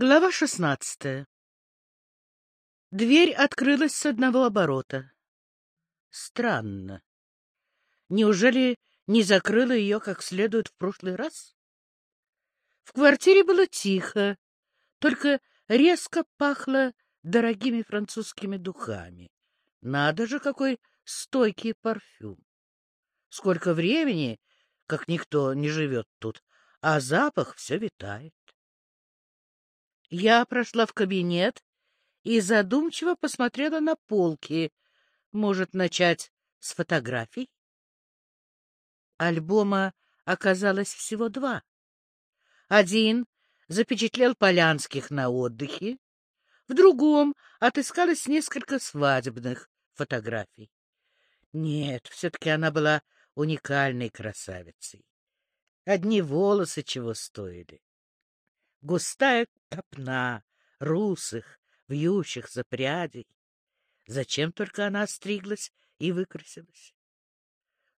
Глава шестнадцатая Дверь открылась с одного оборота. Странно. Неужели не закрыла ее как следует в прошлый раз? В квартире было тихо, только резко пахло дорогими французскими духами. Надо же, какой стойкий парфюм! Сколько времени, как никто не живет тут, а запах все витает. Я прошла в кабинет и задумчиво посмотрела на полки. Может, начать с фотографий? Альбома оказалось всего два. Один запечатлел Полянских на отдыхе, в другом отыскалось несколько свадебных фотографий. Нет, все-таки она была уникальной красавицей. Одни волосы чего стоили. Густая копна русых, вьющихся прядей. Зачем только она остриглась и выкрасилась?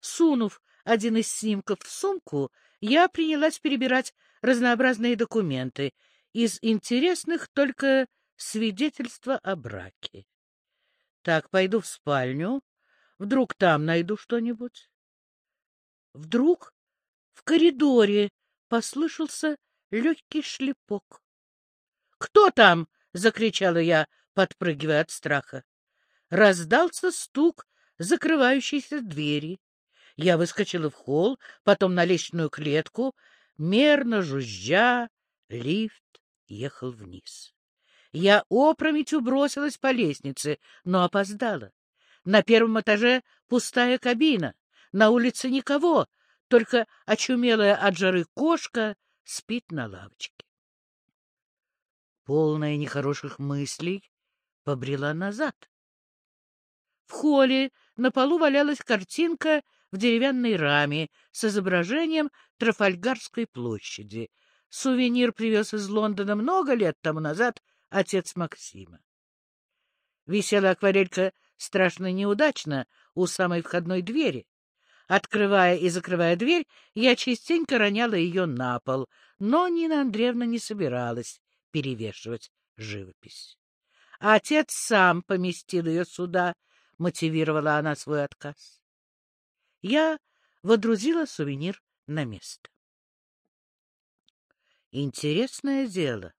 Сунув один из снимков в сумку, я принялась перебирать разнообразные документы. Из интересных только свидетельство о браке. Так, пойду в спальню. Вдруг там найду что-нибудь. Вдруг в коридоре послышался легкий шлепок. «Кто там?» — закричала я, подпрыгивая от страха. Раздался стук закрывающейся двери. Я выскочила в холл, потом на лестничную клетку. Мерно жужжа, лифт ехал вниз. Я опрометью бросилась по лестнице, но опоздала. На первом этаже пустая кабина, на улице никого, только очумелая от жары кошка спит на лавочке полная нехороших мыслей, побрела назад. В холле на полу валялась картинка в деревянной раме с изображением Трафальгарской площади. Сувенир привез из Лондона много лет тому назад отец Максима. Висела акварелька страшно неудачно у самой входной двери. Открывая и закрывая дверь, я частенько роняла ее на пол, но Нина Андреевна не собиралась перевешивать живопись. Отец сам поместил ее сюда, мотивировала она свой отказ. Я водрузила сувенир на место. Интересное дело.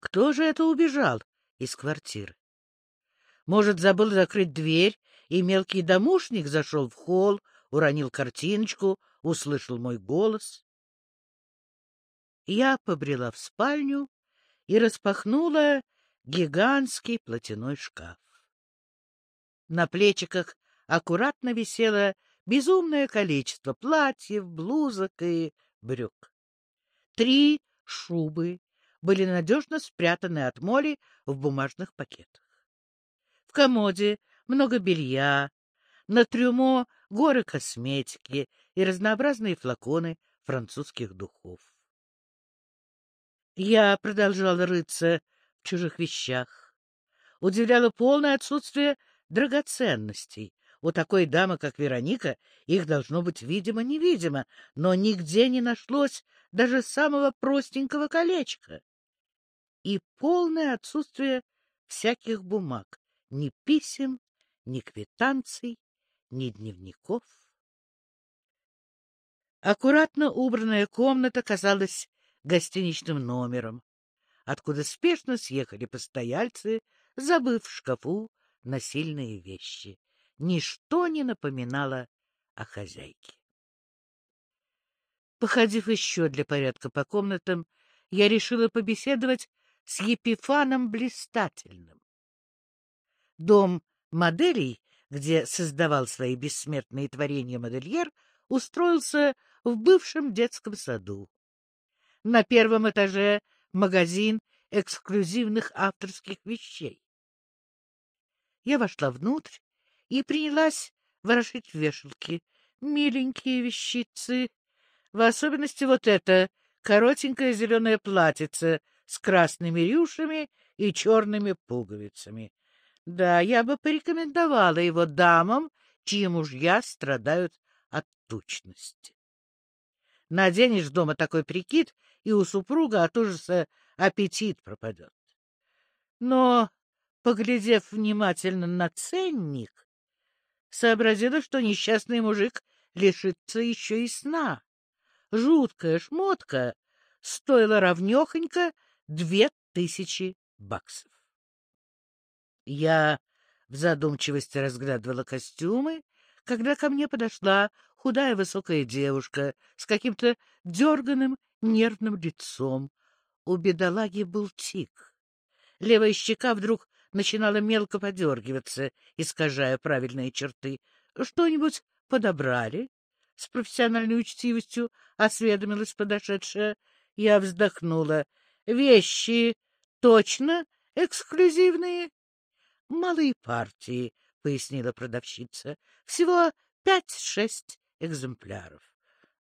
Кто же это убежал из квартиры? Может, забыл закрыть дверь, и мелкий домушник зашел в холл, уронил картиночку, услышал мой голос. Я побрела в спальню и распахнула гигантский платяной шкаф. На плечиках аккуратно висело безумное количество платьев, блузок и брюк. Три шубы были надежно спрятаны от моли в бумажных пакетах. В комоде много белья, на трюмо горы косметики и разнообразные флаконы французских духов. Я продолжала рыться в чужих вещах. Удивляло полное отсутствие драгоценностей. У такой дамы, как Вероника, их должно быть видимо-невидимо, но нигде не нашлось даже самого простенького колечка. И полное отсутствие всяких бумаг, ни писем, ни квитанций, ни дневников. Аккуратно убранная комната казалась гостиничным номером, откуда спешно съехали постояльцы, забыв в шкафу насильные вещи. Ничто не напоминало о хозяйке. Походив еще для порядка по комнатам, я решила побеседовать с Епифаном Блистательным. Дом моделей, где создавал свои бессмертные творения модельер, устроился в бывшем детском саду. На первом этаже магазин эксклюзивных авторских вещей. Я вошла внутрь и принялась ворошить вешалки. Миленькие вещицы, в особенности вот это коротенькое зеленое платьице с красными рюшами и черными пуговицами. Да, я бы порекомендовала его дамам, чьи мужья страдают от тучности. Наденешь дома такой прикид, и у супруга от ужаса аппетит пропадет. Но, поглядев внимательно на ценник, сообразила, что несчастный мужик лишится еще и сна. Жуткая шмотка стоила равнехонько две тысячи баксов. Я в задумчивости разглядывала костюмы, когда ко мне подошла худая высокая девушка с каким-то дерганым нервным лицом. У бедолаги был тик. Левая щека вдруг начинала мелко подергиваться, искажая правильные черты. Что-нибудь подобрали? С профессиональной учтивостью осведомилась подошедшая. Я вздохнула. Вещи точно эксклюзивные? Малые партии, пояснила продавщица. Всего пять-шесть экземпляров.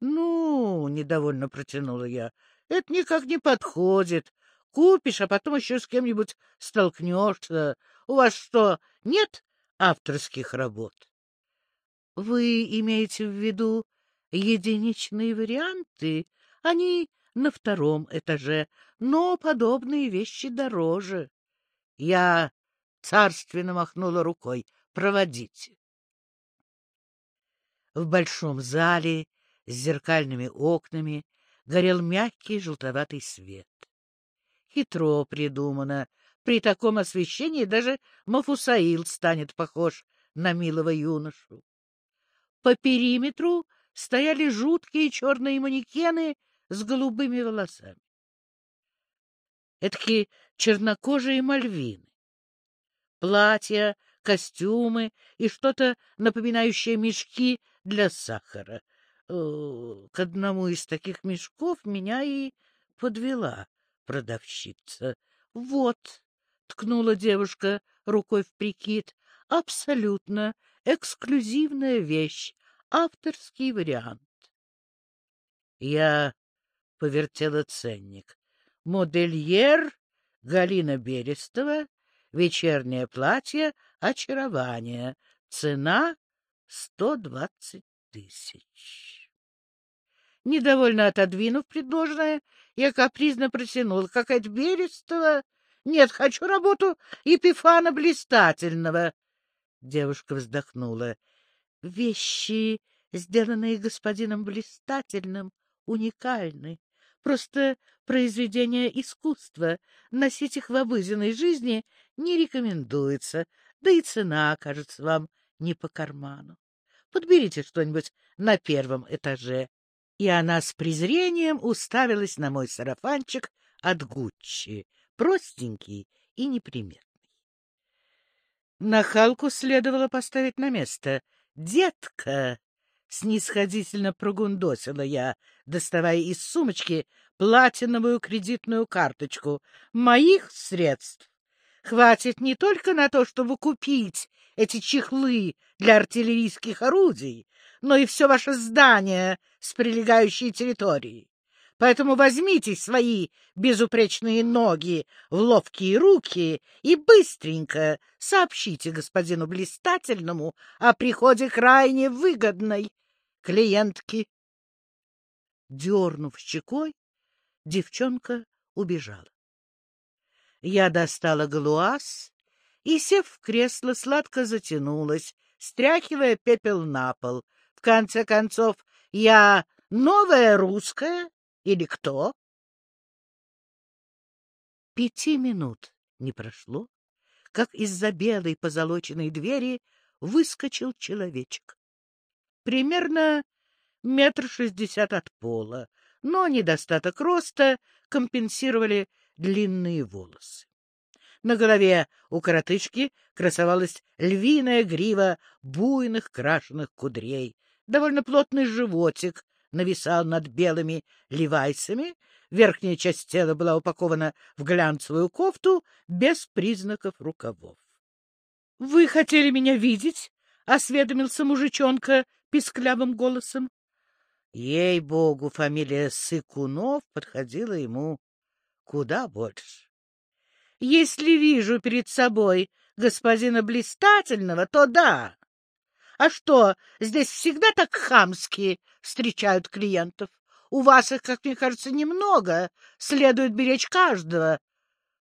Ну, недовольно протянула я. Это никак не подходит. Купишь, а потом еще с кем-нибудь столкнешься. У вас что, нет авторских работ? Вы имеете в виду единичные варианты? Они на втором этаже, но подобные вещи дороже. Я царственно махнула рукой. Проводите. В большом зале с зеркальными окнами горел мягкий желтоватый свет. Хитро придумано. При таком освещении даже Мафусаил станет похож на милого юношу. По периметру стояли жуткие черные манекены с голубыми волосами. Эдакие чернокожие мальвины. Платья, костюмы и что-то напоминающее мешки для сахара. Э, к одному из таких мешков меня и подвела продавщица. — Вот, — ткнула девушка рукой в прикид, — абсолютно эксклюзивная вещь, авторский вариант. Я повертела ценник. Модельер Галина Берестова, вечернее платье «Очарование», цена сто двадцать тысяч. Недовольно отодвинув предложенное, я капризно протянула. Какая-то Берестова. Нет, хочу работу Епифана Блистательного. Девушка вздохнула. Вещи, сделанные господином Блистательным, уникальны. Просто произведение искусства. Носить их в обыденной жизни не рекомендуется, да и цена окажется вам не по карману. Подберите что-нибудь на первом этаже. И она с презрением уставилась на мой сарафанчик от Гуччи, простенький и неприметный. Нахалку следовало поставить на место. «Детка!» — снисходительно прогундосила я, доставая из сумочки платиновую кредитную карточку. «Моих средств хватит не только на то, чтобы купить эти чехлы для артиллерийских орудий, но и все ваше здание с прилегающей территорией. Поэтому возьмите свои безупречные ноги в ловкие руки и быстренько сообщите господину Блистательному о приходе крайне выгодной клиентки. Дернув щекой, девчонка убежала. Я достала галуаз и, сев в кресло, сладко затянулась, стряхивая пепел на пол. В конце концов, я новая русская или кто? Пяти минут не прошло, как из-за белой позолоченной двери выскочил человечек. Примерно метр шестьдесят от пола, но недостаток роста компенсировали длинные волосы. На голове у коротышки красовалась львиная грива буйных крашеных кудрей, довольно плотный животик нависал над белыми левайсами, верхняя часть тела была упакована в глянцевую кофту без признаков рукавов. — Вы хотели меня видеть? — осведомился мужичонка писклявым голосом. Ей-богу, фамилия Сыкунов подходила ему куда больше. Если вижу перед собой господина Блистательного, то да. А что, здесь всегда так хамски встречают клиентов? У вас их, как мне кажется, немного. Следует беречь каждого.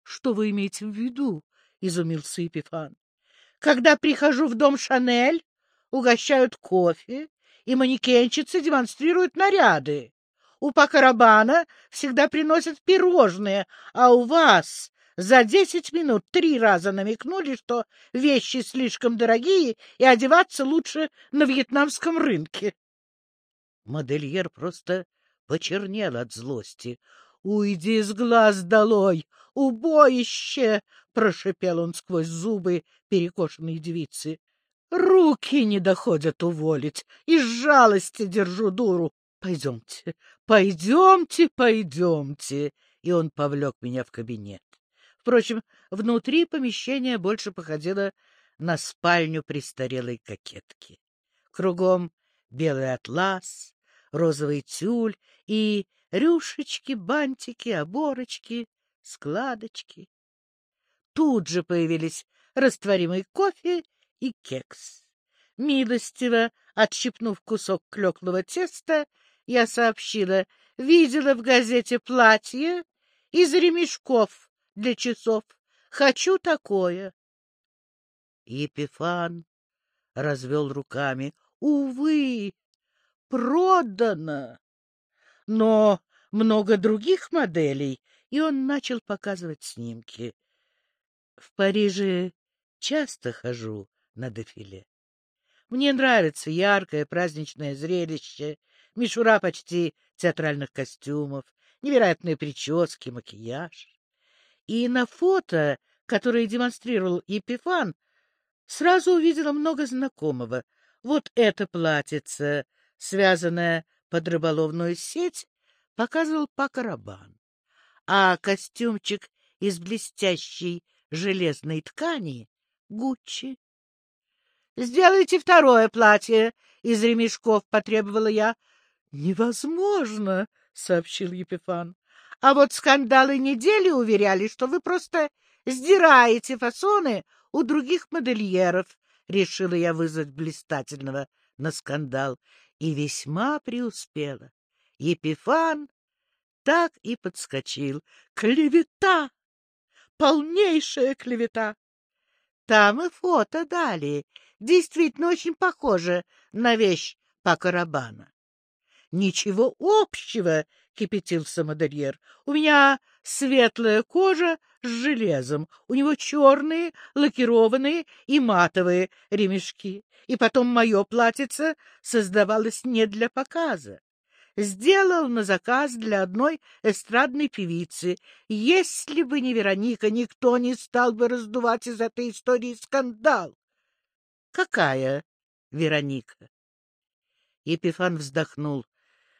— Что вы имеете в виду? — изумился Епифан. — Когда прихожу в дом Шанель, угощают кофе, и манекенщицы демонстрируют наряды. У Пакарабана всегда приносят пирожные, а у вас за десять минут три раза намекнули, что вещи слишком дорогие и одеваться лучше на вьетнамском рынке. Модельер просто почернел от злости. — Уйди с глаз долой, убоище! — прошипел он сквозь зубы перекошенной девицы. — Руки не доходят уволить, из жалости держу дуру. Пойдемте, пойдемте, пойдемте. И он повлек меня в кабинет. Впрочем, внутри помещения больше походило на спальню престарелой кокетки. Кругом белый атлас, розовый тюль и рюшечки, бантики, оборочки, складочки. Тут же появились растворимый кофе и кекс. Милостиво отщипнув кусок клеклого теста, я сообщила, видела в газете платье из ремешков для часов. Хочу такое. Епифан развел руками. Увы, продано. Но много других моделей, и он начал показывать снимки. В Париже часто хожу на дефиле. Мне нравится яркое праздничное зрелище, мишура почти театральных костюмов, невероятные прически, макияж. И на фото, которое демонстрировал Епифан, сразу увидела много знакомого. Вот это платьице, связанное под рыболовную сеть, показывал Пакарабан. А костюмчик из блестящей железной ткани — Гуччи. — Сделайте второе платье из ремешков, — потребовала я. — Невозможно, — сообщил Епифан. — А вот скандалы недели уверяли, что вы просто сдираете фасоны у других модельеров, — решила я вызвать блистательного на скандал, и весьма преуспела. Епифан так и подскочил. Клевета! Полнейшая клевета! Там и фото дали. Действительно очень похоже на вещь Пакарабана. Ничего общего, — кипятился модельер. У меня светлая кожа с железом, у него черные, лакированные и матовые ремешки. И потом мое платьице создавалось не для показа. Сделал на заказ для одной эстрадной певицы. Если бы не Вероника, никто не стал бы раздувать из этой истории скандал. — Какая Вероника? Епифан вздохнул.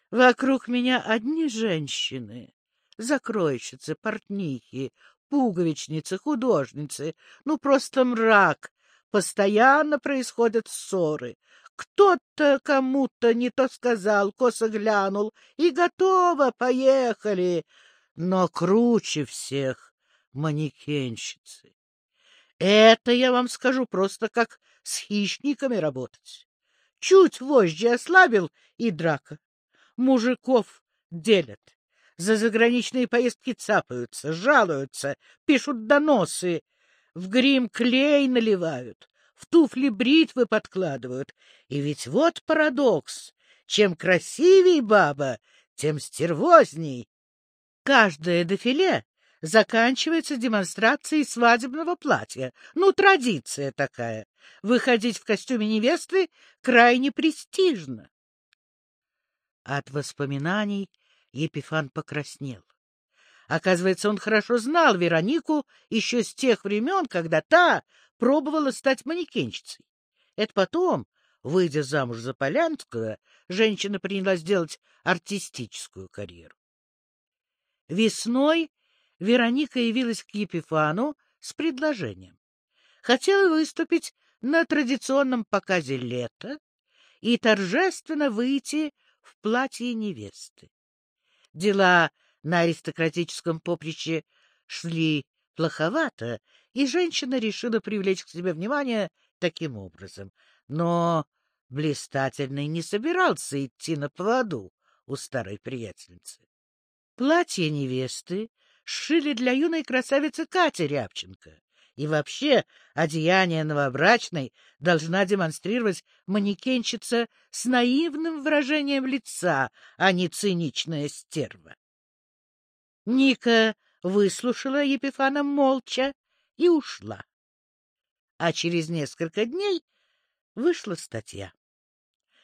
Вокруг меня одни женщины, закройщицы, портнихи, пуговичницы, художницы, ну просто мрак. Постоянно происходят ссоры. Кто-то кому-то не то сказал, косо глянул, и готово, поехали. Но круче всех манекенщицы. Это, я вам скажу, просто как с хищниками работать. Чуть вожжи ослабил, и драка мужиков делят. За заграничные поездки цапаются, жалуются, пишут доносы, в грим клей наливают, в туфли бритвы подкладывают. И ведь вот парадокс. Чем красивей баба, тем стервозней. Каждое дефиле заканчивается демонстрацией свадебного платья. Ну, традиция такая. Выходить в костюме невесты крайне престижно. От воспоминаний Епифан покраснел. Оказывается, он хорошо знал Веронику еще с тех времен, когда та пробовала стать манекенщицей. Это потом, выйдя замуж за Полянскую, женщина принялась делать артистическую карьеру. Весной Вероника явилась к Епифану с предложением. Хотела выступить на традиционном показе лета и торжественно выйти в платье невесты. Дела на аристократическом поприще шли плоховато, и женщина решила привлечь к себе внимание таким образом. Но блистательный не собирался идти на поводу. у старой приятельницы. Платье невесты сшили для юной красавицы Кати Рябченко. И вообще одеяние новобрачной должна демонстрировать манекенщица с наивным выражением лица, а не циничная стерва. Ника выслушала Епифана молча и ушла. А через несколько дней вышла статья.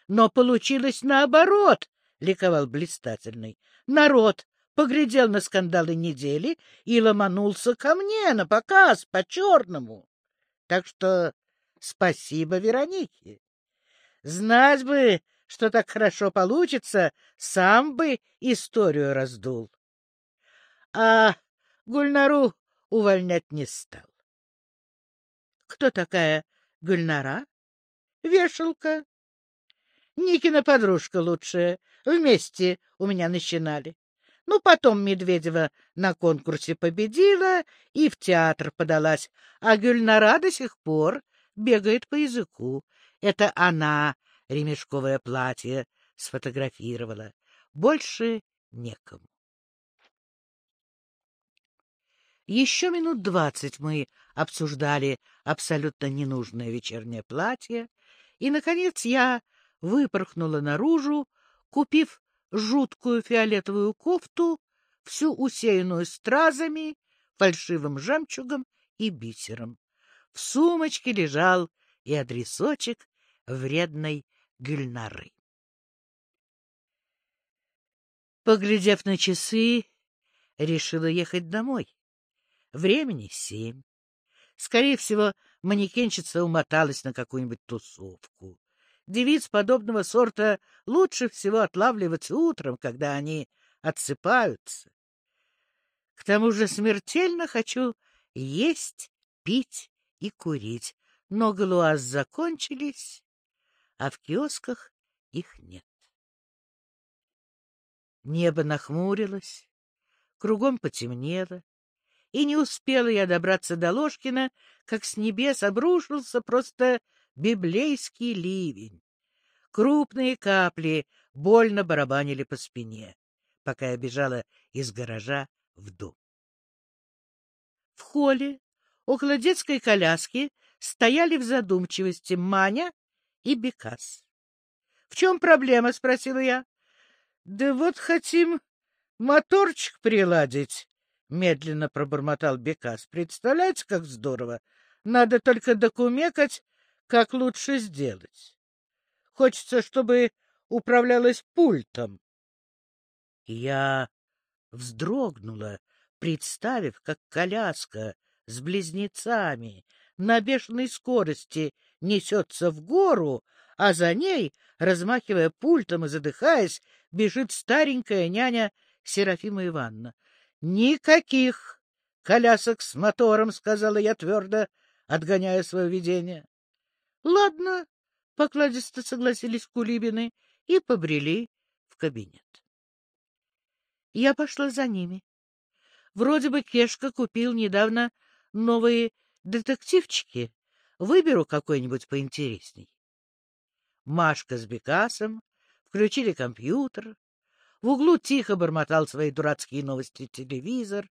Но получилось наоборот, — ликовал блистательный. Народ поглядел на скандалы недели и ломанулся ко мне на показ по-черному. Так что спасибо Веронике. Знать бы, что так хорошо получится, сам бы историю раздул. А Гульнару увольнять не стал. Кто такая Гульнара? Вешалка. Никина подружка лучшая. Вместе у меня начинали. Ну, потом Медведева на конкурсе победила и в театр подалась, а Гюльнара до сих пор бегает по языку. Это она ремешковое платье сфотографировала. Больше некому. Еще минут двадцать мы обсуждали абсолютно ненужное вечернее платье, и, наконец, я выпорхнула наружу, купив жуткую фиолетовую кофту, всю усеянную стразами, фальшивым жемчугом и бисером. В сумочке лежал и адресочек вредной Гюльнары. Поглядев на часы, решила ехать домой. Времени семь. Скорее всего, манекенщица умоталась на какую-нибудь тусовку. Девиц подобного сорта лучше всего отлавливать утром, когда они отсыпаются. К тому же смертельно хочу есть, пить и курить, но галуаз закончились, а в киосках их нет. Небо нахмурилось, кругом потемнело, и не успела я добраться до Ложкина, как с небес обрушился просто библейский ливень. Крупные капли больно барабанили по спине, пока я бежала из гаража в дом. В холле, около детской коляски, стояли в задумчивости Маня и Бекас. — В чем проблема? — спросила я. — Да вот хотим моторчик приладить, — медленно пробормотал Бекас. — Представляете, как здорово! Надо только докумекать, как лучше сделать. Хочется, чтобы управлялась пультом. Я вздрогнула, представив, как коляска с близнецами на бешеной скорости несется в гору, а за ней, размахивая пультом и задыхаясь, бежит старенькая няня Серафима Ивановна. — Никаких колясок с мотором, — сказала я твердо, отгоняя свое видение. Ладно, покладисто согласились Кулибины и побрели в кабинет. Я пошла за ними. Вроде бы Кешка купил недавно новые детективчики. Выберу какой-нибудь поинтересней. Машка с Бекасом включили компьютер. В углу тихо бормотал свои дурацкие новости телевизор.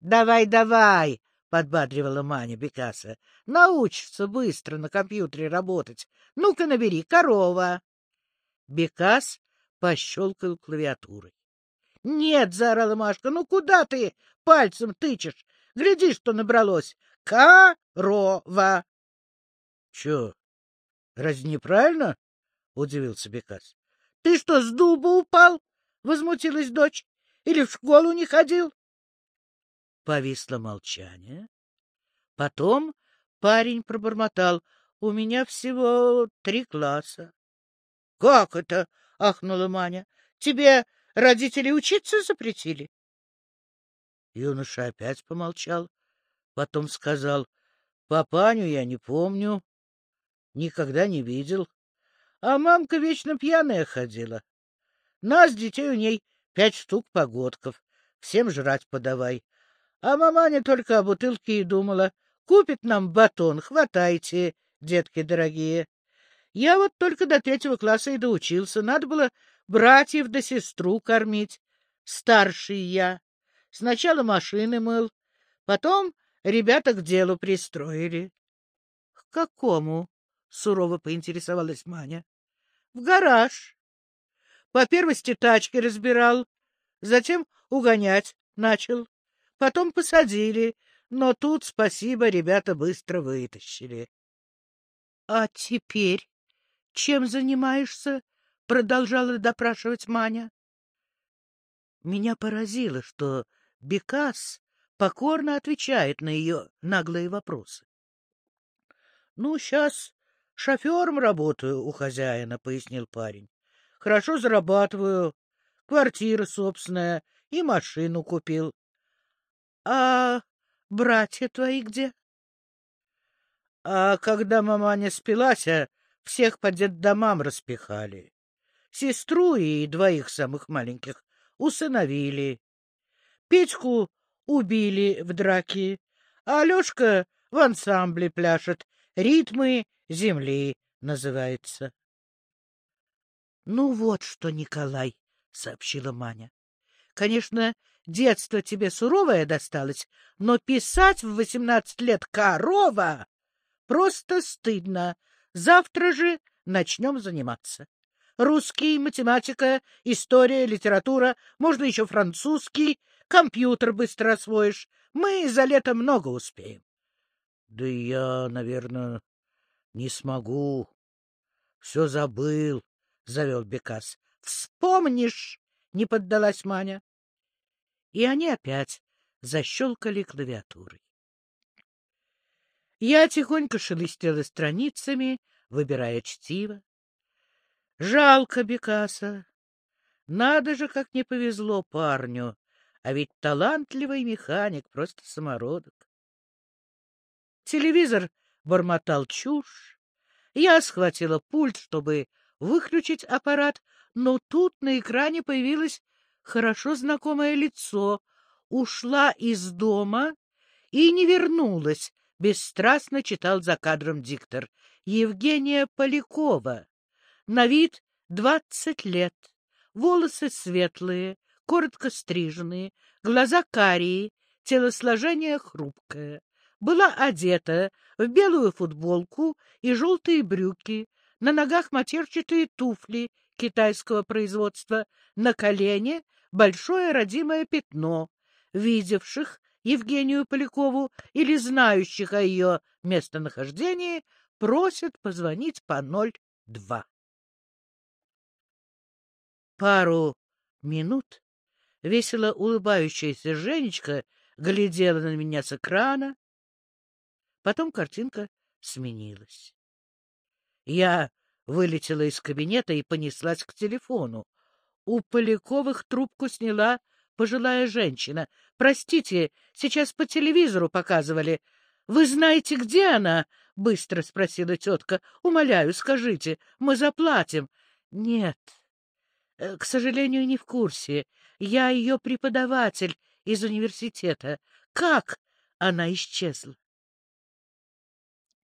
«Давай, давай!» — подбадривала Маня Бекаса. — Научится быстро на компьютере работать. Ну-ка набери «корова». Бекас пощелкал клавиатурой. — Нет, — заорала Машка, — ну куда ты пальцем тычешь? Гляди, что набралось. Корова. — Чё, разве неправильно? — удивился Бекас. — Ты что, с дуба упал? — возмутилась дочь. — Или в школу не ходил? Повисло молчание. Потом парень пробормотал. — У меня всего три класса. — Как это? — ахнула Маня. — Тебе родители учиться запретили? Юноша опять помолчал, потом сказал. — Папаню я не помню, никогда не видел. А мамка вечно пьяная ходила. Нас, детей, у ней пять штук погодков. Всем жрать подавай. А маманя только о бутылке и думала. Купит нам батон, хватайте, детки дорогие. Я вот только до третьего класса и доучился. Надо было братьев да сестру кормить, старший я. Сначала машины мыл, потом ребята к делу пристроили. — К какому? — сурово поинтересовалась Маня. — В гараж. По первости тачки разбирал, затем угонять начал. Потом посадили, но тут, спасибо, ребята быстро вытащили. — А теперь чем занимаешься? — продолжала допрашивать Маня. Меня поразило, что Бекас покорно отвечает на ее наглые вопросы. — Ну, сейчас шофером работаю у хозяина, — пояснил парень. — Хорошо зарабатываю, квартира собственная и машину купил. — А братья твои где? — А когда маманя спилась, а всех по детдомам распихали. Сестру и двоих самых маленьких усыновили. Петьку убили в драке, а Алешка в ансамбле пляшет. «Ритмы земли» называется. — Ну вот что, Николай, — сообщила Маня. — Конечно, детство тебе суровое досталось, но писать в восемнадцать лет корова просто стыдно. Завтра же начнем заниматься. Русский, математика, история, литература, можно еще французский, компьютер быстро освоишь. Мы за лето много успеем. — Да я, наверное, не смогу. Все забыл, — завел Бекас. — Вспомнишь, — не поддалась Маня. И они опять защелкали клавиатурой. Я тихонько шелестела страницами, выбирая чтиво. Жалко Бекаса. Надо же, как не повезло парню, а ведь талантливый механик, просто самородок. Телевизор бормотал чушь. Я схватила пульт, чтобы выключить аппарат, но тут на экране появилось хорошо знакомое лицо. Ушла из дома и не вернулась, бесстрастно читал за кадром диктор. Евгения Полякова. На вид двадцать лет. Волосы светлые, коротко стриженные, глаза карие, телосложение хрупкое. Была одета в белую футболку и желтые брюки, на ногах матерчатые туфли китайского производства, на колене большое родимое пятно. Видевших Евгению Полякову или знающих о ее местонахождении просят позвонить по 02. Пару минут весело улыбающаяся Женечка глядела на меня с экрана. Потом картинка сменилась. Я вылетела из кабинета и понеслась к телефону. У Поляковых трубку сняла пожилая женщина. — Простите, сейчас по телевизору показывали. Вы знаете, где она? — быстро спросила тетка. — Умоляю, скажите, мы заплатим. — Нет, э, к сожалению, не в курсе. Я ее преподаватель из университета. Как она исчезла?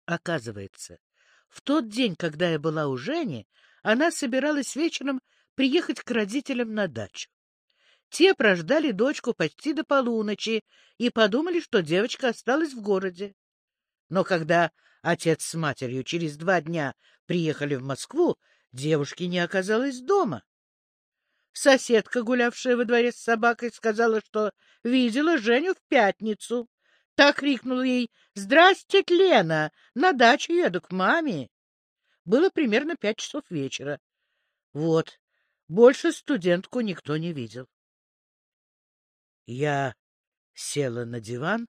Оказывается, в тот день, когда я была у Жени, она собиралась вечером приехать к родителям на дачу. Те прождали дочку почти до полуночи и подумали, что девочка осталась в городе. Но когда отец с матерью через два дня приехали в Москву, девушки не оказалось дома. Соседка, гулявшая во дворе с собакой, сказала, что видела Женю в пятницу. Так крикнула ей «Здрасте, Лена! На дачу еду к маме!» Было примерно пять часов вечера. Вот, больше студентку никто не видел. Я села на диван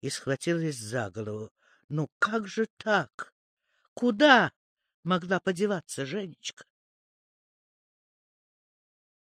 и схватилась за голову. Ну как же так? Куда могла подеваться Женечка?